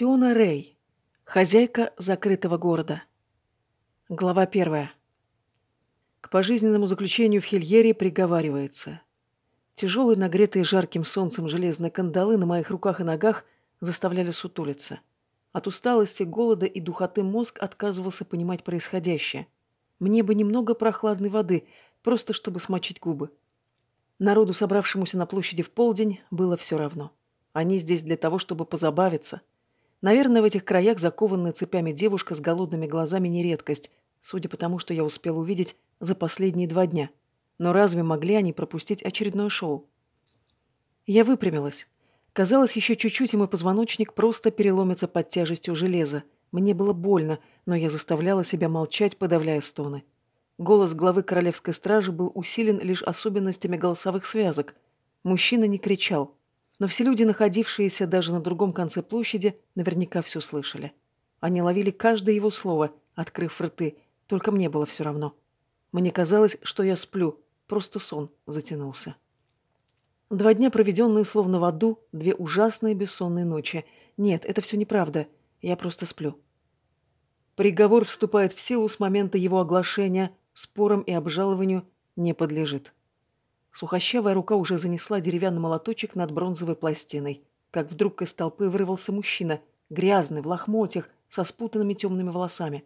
Сиона Рэй. Хозяйка закрытого города. Глава первая. К пожизненному заключению в Хильере приговаривается. Тяжелые, нагретые жарким солнцем железные кандалы на моих руках и ногах заставляли сутулиться. От усталости, голода и духоты мозг отказывался понимать происходящее. Мне бы немного прохладной воды, просто чтобы смочить губы. Народу, собравшемуся на площади в полдень, было все равно. Они здесь для того, чтобы позабавиться. Наверное, в этих краях закованная цепями девушка с голодными глазами не редкость, судя по тому, что я успел увидеть за последние два дня. Но разве могли они пропустить очередное шоу? Я выпрямилась. Казалось, еще чуть-чуть, и мой позвоночник просто переломится под тяжестью железа. Мне было больно, но я заставляла себя молчать, подавляя стоны. Голос главы королевской стражи был усилен лишь особенностями голосовых связок. Мужчина не кричал, но все люди, находившиеся даже на другом конце площади, наверняка все слышали. Они ловили каждое его слово, открыв рты, только мне было все равно. Мне казалось, что я сплю, просто сон затянулся. Два дня, проведенные словно в аду, две ужасные бессонные ночи. Нет, это все неправда, я просто сплю. Приговор вступает в силу с момента его оглашения, спорам и обжалованию не подлежит. Сухощавая рука уже занесла деревянный молоточек над бронзовой пластиной, как вдруг из толпы вырвался мужчина, грязный, в лохмотьях, со спутанными темными волосами.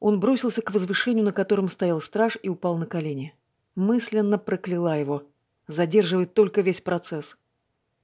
Он бросился к возвышению, на котором стоял страж, и упал на колени. Мысленно прокляла его. Задерживает только весь процесс.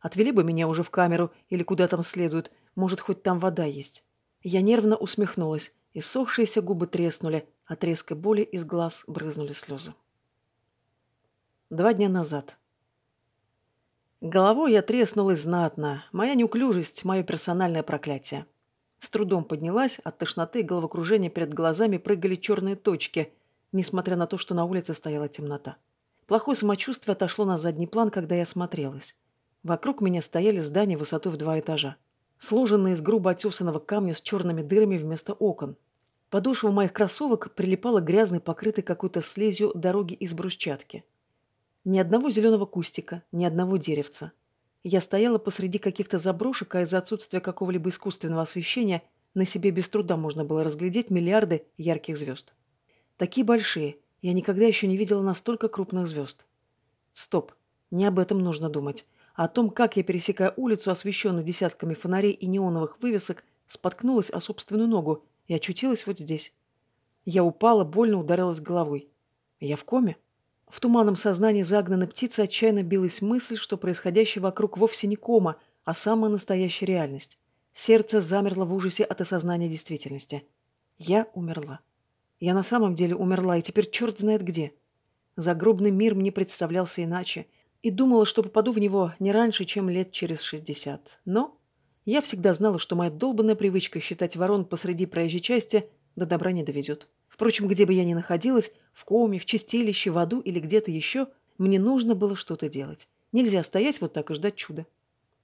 Отвели бы меня уже в камеру или куда там следует, может, хоть там вода есть. Я нервно усмехнулась, и сохшиеся губы треснули, от резкой боли из глаз брызнули слезы. Два дня назад. Головой я треснулась знатно. Моя неуклюжесть – мое персональное проклятие. С трудом поднялась, от тошноты и головокружения перед глазами прыгали черные точки, несмотря на то, что на улице стояла темнота. Плохое самочувствие отошло на задний план, когда я смотрелась. Вокруг меня стояли здания высотой в два этажа, сложенные из грубо отесанного камня с черными дырами вместо окон. Подошва моих кроссовок прилипала грязной, покрытой какой-то слизью дороги из брусчатки. Ни одного зеленого кустика, ни одного деревца. Я стояла посреди каких-то заброшек, а из-за отсутствия какого-либо искусственного освещения на себе без труда можно было разглядеть миллиарды ярких звезд. Такие большие. Я никогда еще не видела настолько крупных звезд. Стоп. Не об этом нужно думать. А о том, как я, пересекая улицу, освещенную десятками фонарей и неоновых вывесок, споткнулась о собственную ногу и очутилась вот здесь. Я упала, больно ударилась головой. Я в коме? В туманном сознании загнанной птицы отчаянно билась мысль, что происходящее вокруг вовсе не кома, а самая настоящая реальность. Сердце замерло в ужасе от осознания действительности. Я умерла. Я на самом деле умерла, и теперь черт знает где. Загробный мир мне представлялся иначе, и думала, что попаду в него не раньше, чем лет через шестьдесят. Но я всегда знала, что моя долбанная привычка считать ворон посреди проезжей части до добра не доведет. Впрочем, где бы я ни находилась, в коме, в чистилище, в аду или где-то еще, мне нужно было что-то делать. Нельзя стоять вот так и ждать чуда.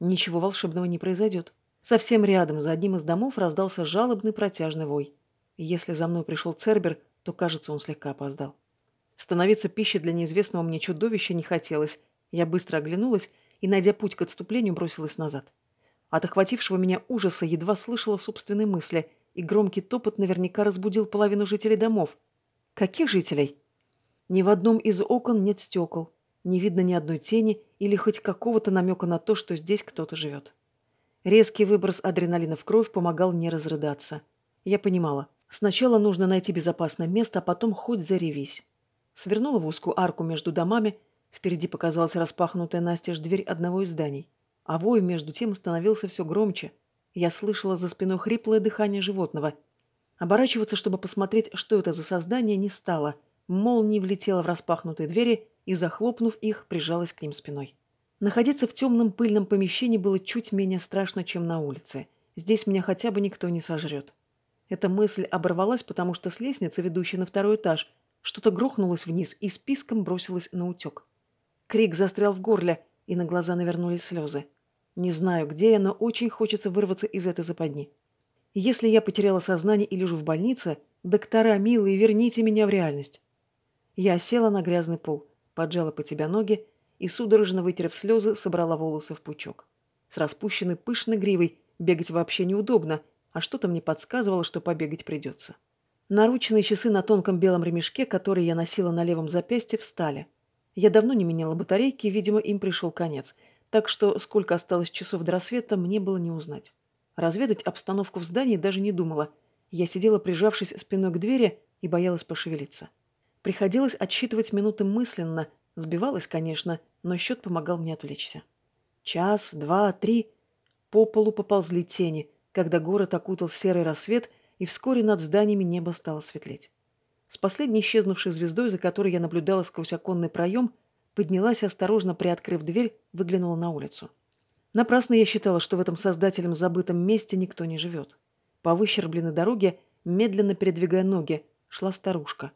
Ничего волшебного не произойдет. Совсем рядом, за одним из домов, раздался жалобный протяжный вой. Если за мной пришел Цербер, то, кажется, он слегка опоздал. Становиться пищей для неизвестного мне чудовища не хотелось. Я быстро оглянулась и, найдя путь к отступлению, бросилась назад. От охватившего меня ужаса едва слышала собственные мысли – и громкий топот наверняка разбудил половину жителей домов. Каких жителей? Ни в одном из окон нет стекол, не видно ни одной тени или хоть какого-то намека на то, что здесь кто-то живет. Резкий выброс адреналина в кровь помогал не разрыдаться. Я понимала, сначала нужно найти безопасное место, а потом хоть заревись. Свернула в узкую арку между домами, впереди показалась распахнутая настежь дверь одного из зданий. А вой между тем становился все громче – я слышала за спиной хриплое дыхание животного. Оборачиваться, чтобы посмотреть, что это за создание, не стало. Молния влетела в распахнутые двери и, захлопнув их, прижалась к ним спиной. Находиться в темном пыльном помещении было чуть менее страшно, чем на улице. Здесь меня хотя бы никто не сожрет. Эта мысль оборвалась, потому что с лестницы, ведущей на второй этаж, что-то грохнулось вниз и списком бросилось на утек. Крик застрял в горле, и на глаза навернулись слезы. Не знаю, где я, но очень хочется вырваться из этой западни. Если я потеряла сознание и лежу в больнице, доктора, милые, верните меня в реальность. Я села на грязный пол, поджала по тебя ноги и, судорожно вытерев слезы, собрала волосы в пучок. С распущенной пышной гривой Бегать вообще неудобно, а что-то мне подсказывало, что побегать придется. Наручные часы на тонком белом ремешке, которые я носила на левом запястье, встали. Я давно не меняла батарейки, видимо, им пришел конец, так что сколько осталось часов до рассвета, мне было не узнать. Разведать обстановку в здании даже не думала. Я сидела, прижавшись спиной к двери, и боялась пошевелиться. Приходилось отсчитывать минуты мысленно, сбивалась, конечно, но счет помогал мне отвлечься. Час, два, три. По полу поползли тени, когда город окутал серый рассвет, и вскоре над зданиями небо стало светлеть. С последней исчезнувшей звездой, за которой я наблюдала сквозь оконный проем, поднялась и, осторожно приоткрыв дверь, выглянула на улицу. Напрасно я считала, что в этом создателем забытом месте никто не живет. По выщербленной дороге, медленно передвигая ноги, шла старушка.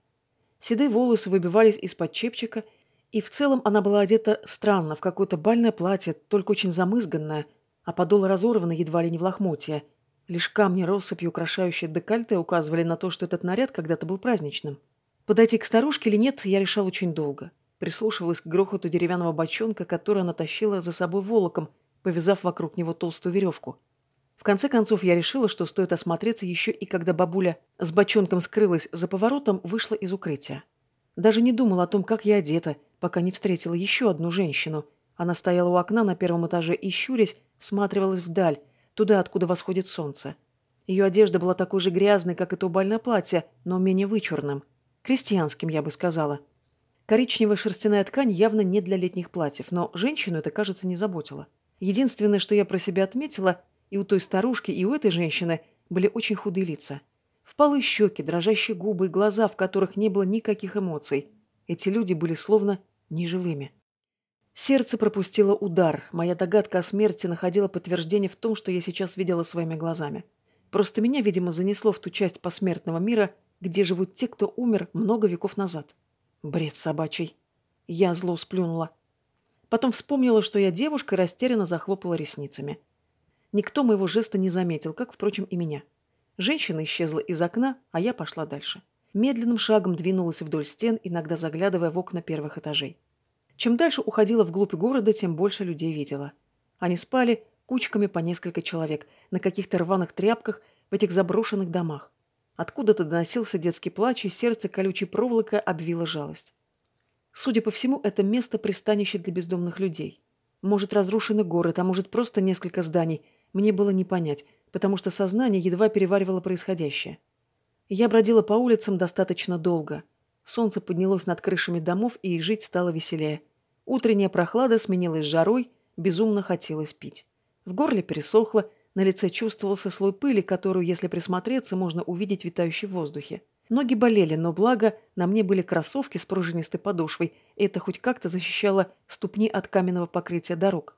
Седые волосы выбивались из-под чепчика, и в целом она была одета странно, в какое-то бальное платье, только очень замызганное, а подол разорвано едва ли не в лохмотья. Лишь камни россыпью, украшающие декольте, указывали на то, что этот наряд когда-то был праздничным. Подойти к старушке или нет, я решал очень долго. Прислушивалась к грохоту деревянного бочонка, который она тащила за собой волоком, повязав вокруг него толстую веревку. В конце концов, я решила, что стоит осмотреться еще и когда бабуля с бочонком скрылась за поворотом, вышла из укрытия. Даже не думала о том, как я одета, пока не встретила еще одну женщину. Она стояла у окна на первом этаже и, щурясь, всматривалась вдаль, туда, откуда восходит солнце. Ее одежда была такой же грязной, как и то бальное платье, но менее вычурным. Крестьянским, я бы сказала. Коричневая шерстяная ткань явно не для летних платьев, но женщину это, кажется, не заботило. Единственное, что я про себя отметила, и у той старушки, и у этой женщины были очень худые лица. Впалые щеки, дрожащие губы и глаза, в которых не было никаких эмоций. Эти люди были словно неживыми. Сердце пропустило удар. Моя догадка о смерти находила подтверждение в том, что я сейчас видела своими глазами. Просто меня, видимо, занесло в ту часть посмертного мира, где живут те, кто умер много веков назад. Бред собачий. Я зло сплюнула. Потом вспомнила, что я девушка, и растерянно захлопала ресницами. Никто моего жеста не заметил, как, впрочем, и меня. Женщина исчезла из окна, а я пошла дальше. Медленным шагом двинулась вдоль стен, иногда заглядывая в окна первых этажей. Чем дальше уходила вглубь города, тем больше людей видела. Они спали кучками по несколько человек на каких-то рваных тряпках в этих заброшенных домах. Откуда-то доносился детский плач, и сердце колючей проволокой обвила жалость. Судя по всему, это место пристанище для бездомных людей. Может, разрушенный город, а может, просто несколько зданий, мне было не понять, потому что сознание едва переваривало происходящее. Я бродила по улицам достаточно долго. Солнце поднялось над крышами домов, и жить стало веселее. Утренняя прохлада сменилась жарой, безумно хотелось пить. В горле пересохло, на лице чувствовался слой пыли, которую, если присмотреться, можно увидеть витающей в воздухе. Ноги болели, но благо на мне были кроссовки с пружинистой подошвой, и это хоть как-то защищало ступни от каменного покрытия дорог.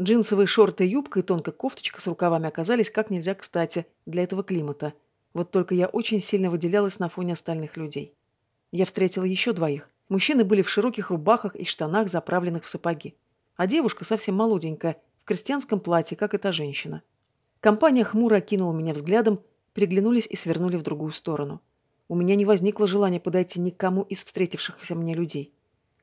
Джинсовые шорты, юбка и тонкая кофточка с рукавами оказались как нельзя кстати для этого климата. Вот только я очень сильно выделялась на фоне остальных людей. Я встретила еще двоих. Мужчины были в широких рубахах и штанах, заправленных в сапоги. А девушка совсем молоденькая, в крестьянском платье, как эта женщина. Компания хмуро окинула меня взглядом, приглянулись и свернули в другую сторону. У меня не возникло желания подойти никому из встретившихся мне людей.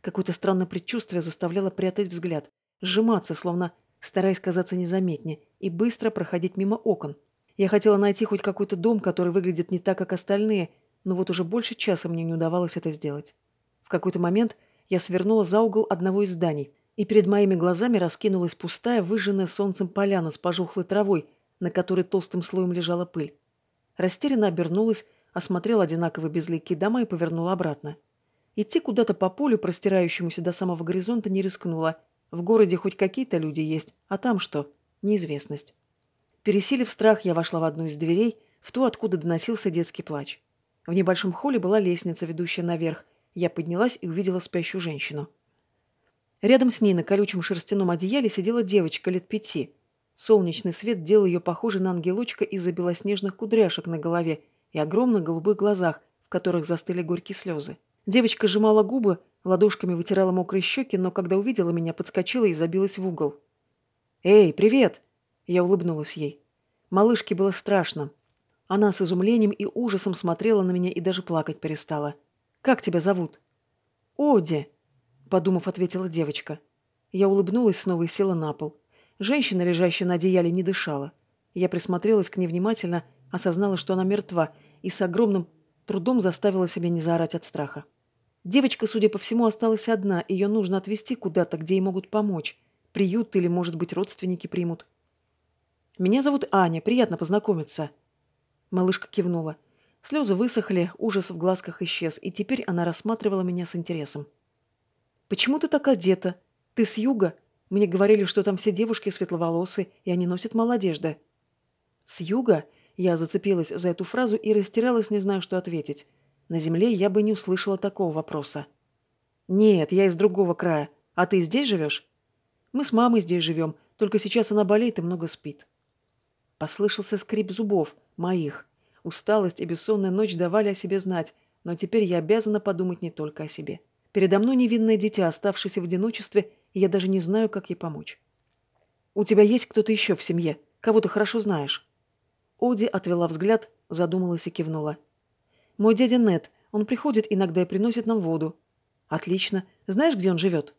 Какое-то странное предчувствие заставляло прятать взгляд, сжиматься, словно стараясь казаться незаметнее, и быстро проходить мимо окон. Я хотела найти хоть какой-то дом, который выглядит не так, как остальные, но вот уже больше часа мне не удавалось это сделать. В какой-то момент я свернула за угол одного из зданий, и перед моими глазами раскинулась пустая, выжженная солнцем поляна с пожухлой травой, на которой толстым слоем лежала пыль. Растерянно обернулась, осмотрела одинаковые безликие дома и повернула обратно. Идти куда-то по полю, простирающемуся до самого горизонта, не рискнула – в городе хоть какие-то люди есть, а там что? Неизвестность. Пересилив страх, я вошла в одну из дверей, в ту, откуда доносился детский плач. В небольшом холле была лестница, ведущая наверх. Я поднялась и увидела спящую женщину. Рядом с ней на колючем шерстяном одеяле сидела девочка лет пяти. Солнечный свет делал ее похожей на ангелочка из-за белоснежных кудряшек на голове и огромных голубых глазах, в которых застыли горькие слезы. Девочка сжимала губы, ладошками вытирала мокрые щеки, но когда увидела меня, подскочила и забилась в угол. «Эй, привет!» Я улыбнулась ей. Малышке было страшно. Она с изумлением и ужасом смотрела на меня и даже плакать перестала. «Как тебя зовут?» «Оди», — подумав, ответила девочка. Я улыбнулась снова и села на пол. Женщина, лежащая на одеяле, не дышала. Я присмотрелась к ней внимательно, осознала, что она мертва, и с огромным трудом заставила себя не заорать от страха. Девочка, судя по всему, осталась одна, ее нужно отвезти куда-то, где ей могут помочь. Приют или, может быть, родственники примут. «Меня зовут Аня, приятно познакомиться». Малышка кивнула. Слезы высохли, ужас в глазках исчез, и теперь она рассматривала меня с интересом. «Почему ты так одета? Ты с юга? Мне говорили, что там все девушки светловолосые, и они носят мало одежды». «С юга?» Я зацепилась за эту фразу и растерялась, не знаю, что ответить. На земле я бы не услышала такого вопроса. «Нет, я из другого края. А ты здесь живешь?» «Мы с мамой здесь живем, только сейчас она болеет и много спит». Послышался скрип зубов, моих. Усталость и бессонная ночь давали о себе знать, но теперь я обязана подумать не только о себе. Передо мной невинное дитя, оставшееся в одиночестве, я даже не знаю, как ей помочь. «У тебя есть кто-то еще в семье? Кого ты хорошо знаешь?» Оди отвела взгляд, задумалась и кивнула. Мой дядя Нет. Он приходит иногда и приносит нам воду. Отлично. Знаешь, где он живет?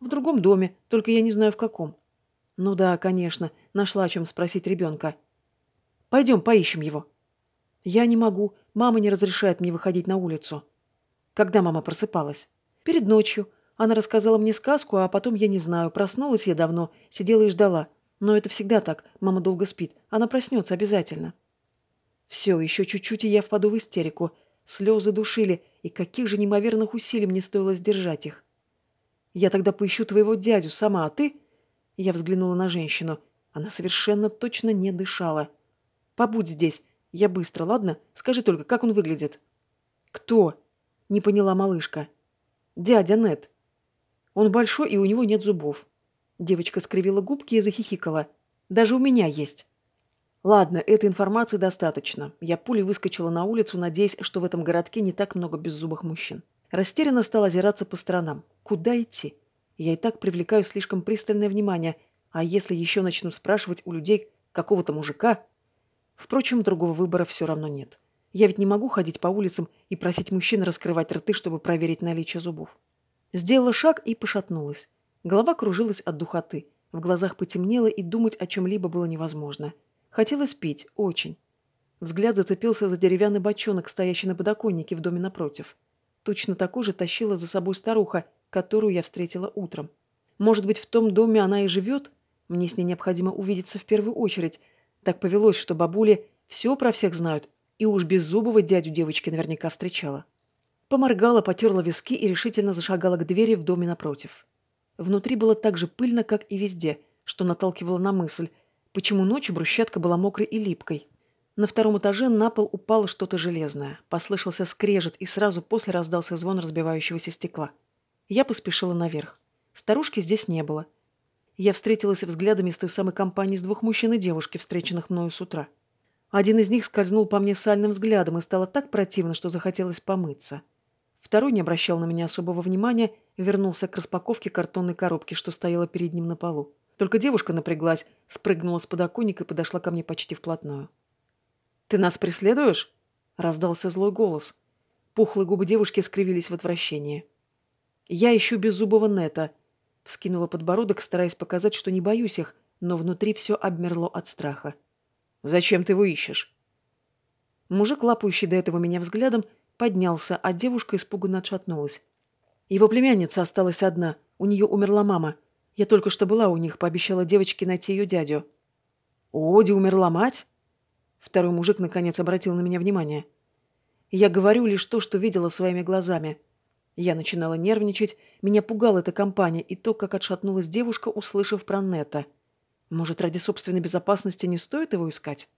В другом доме, только я не знаю в каком. Ну да, конечно. Нашла о чем спросить ребенка. Пойдем, поищем его. Я не могу. Мама не разрешает мне выходить на улицу. Когда мама просыпалась? Перед ночью. Она рассказала мне сказку, а потом я не знаю. Проснулась я давно, сидела и ждала. Но это всегда так. Мама долго спит. Она проснется обязательно. Все, еще чуть-чуть, и я впаду в истерику. Слезы душили, и каких же неимоверных усилий мне стоило сдержать их. Я тогда поищу твоего дядю сама, а ты... Я взглянула на женщину. Она совершенно точно не дышала. Побудь здесь. Я быстро, ладно? Скажи только, как он выглядит? Кто? Не поняла малышка. Дядя Нет. Он большой, и у него нет зубов. Девочка скривила губки и захихикала. Даже у меня есть. Ладно, этой информации достаточно. Я пулей выскочила на улицу, надеясь, что в этом городке не так много беззубых мужчин. Растерянно стала озираться по сторонам. Куда идти? Я и так привлекаю слишком пристальное внимание, а если еще начну спрашивать у людей какого-то мужика... Впрочем, другого выбора все равно нет. Я ведь не могу ходить по улицам и просить мужчин раскрывать рты, чтобы проверить наличие зубов. Сделала шаг и пошатнулась. Голова кружилась от духоты. В глазах потемнело, и думать о чем-либо было невозможно. Хотелось пить, очень. Взгляд зацепился за деревянный бочонок, стоящий на подоконнике в доме напротив. Точно такой же тащила за собой старуха, которую я встретила утром. Может быть, в том доме она и живет? Мне с ней необходимо увидеться в первую очередь. Так повелось, что бабули все про всех знают, и уж беззубого дядю девочки наверняка встречала. Поморгала, потерла виски и решительно зашагала к двери в доме напротив. Внутри было так же пыльно, как и везде, что наталкивало на мысль – почему ночью брусчатка была мокрой и липкой. На втором этаже на пол упало что-то железное. Послышался скрежет, и сразу после раздался звон разбивающегося стекла. Я поспешила наверх. Старушки здесь не было. Я встретилась взглядами с той самой компанией из двух мужчин и девушки, встреченных мною с утра. Один из них скользнул по мне сальным взглядом, и стало так противно, что захотелось помыться. Второй не обращал на меня особого внимания, вернулся к распаковке картонной коробки, что стояла перед ним на полу. Только девушка напряглась, спрыгнула с подоконника и подошла ко мне почти вплотную. «Ты нас преследуешь?» — раздался злой голос. Пухлые губы девушки скривились в отвращении. «Я ищу беззубого Нета», — вскинула подбородок, стараясь показать, что не боюсь их, но внутри все обмерло от страха. «Зачем ты его ищешь?» Мужик, лапающий до этого меня взглядом, поднялся, а девушка испуганно отшатнулась. Его племянница осталась одна, у нее умерла мама. Я только что была у них, пообещала девочке найти ее дядю. У Оди умерла мать? Второй мужик наконец обратил на меня внимание. Я говорю лишь то, что видела своими глазами. Я начинала нервничать, меня пугала эта компания и то, как отшатнулась девушка, услышав про Нета. Может, ради собственной безопасности не стоит его искать?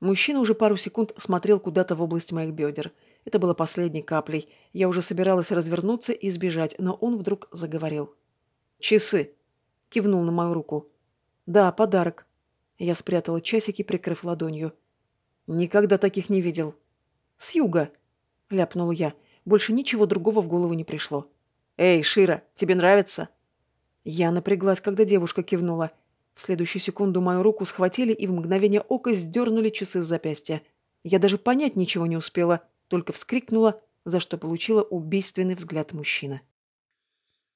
Мужчина уже пару секунд смотрел куда-то в область моих бедер. Это было последней каплей. Я уже собиралась развернуться и сбежать, но он вдруг заговорил. «Часы!» Кивнул на мою руку. «Да, подарок». Я спрятала часики, прикрыв ладонью. «Никогда таких не видел». «С юга», — ляпнул я. Больше ничего другого в голову не пришло. «Эй, Шира, тебе нравится?» Я напряглась, когда девушка кивнула. В следующую секунду мою руку схватили и в мгновение ока сдернули часы с запястья. Я даже понять ничего не успела, только вскрикнула, за что получила убийственный взгляд мужчины.